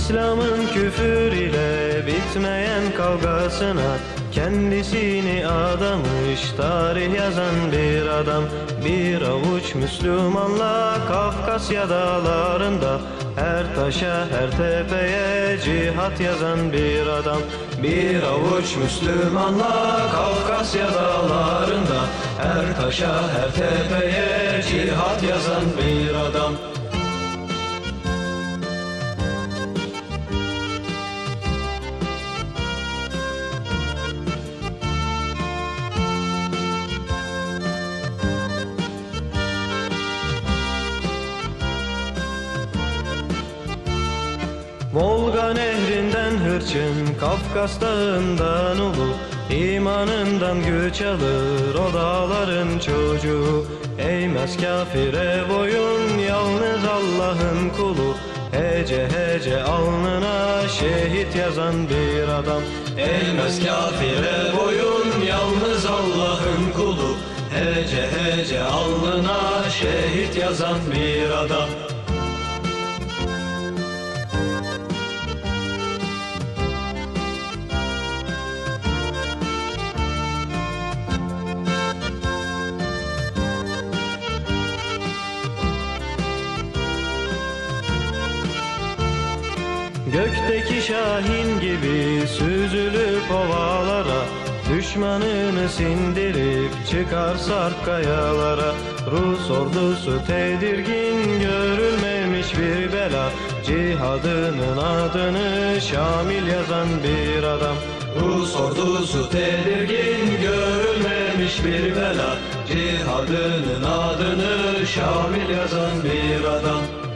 İslam'ın küfür ile bitmeyen kavgasına Kendisini adamış tarih yazan bir adam Bir avuç Müslümanla Kafkasya dağlarında Her taşa her tepeye cihat yazan bir adam Bir avuç Müslümanla Kafkasya dağlarında Her taşa her tepeye cihat yazan bir adam Volga nehrinden hırçın, Kafkas dağından ulu İmanından güç alır o dağların çocuğu. Eğmez kafire boyun yalnız Allah'ın kulu. Hece hece alnına şehit yazan bir adam. Eğmez kafire boyun yalnız Allah'ın kulu. Hece hece alnına şehit yazan bir adam Gökteki şahin gibi süzülüp ovalara Düşmanını sindirip çıkar sarp kayalara. Rus ordusu tedirgin görülmemiş bir bela. Cihadının adını Şamil yazan bir adam. Rus ordusu tedirgin görülmemiş bir bela. Cihadının adını Şamil yazan bir adam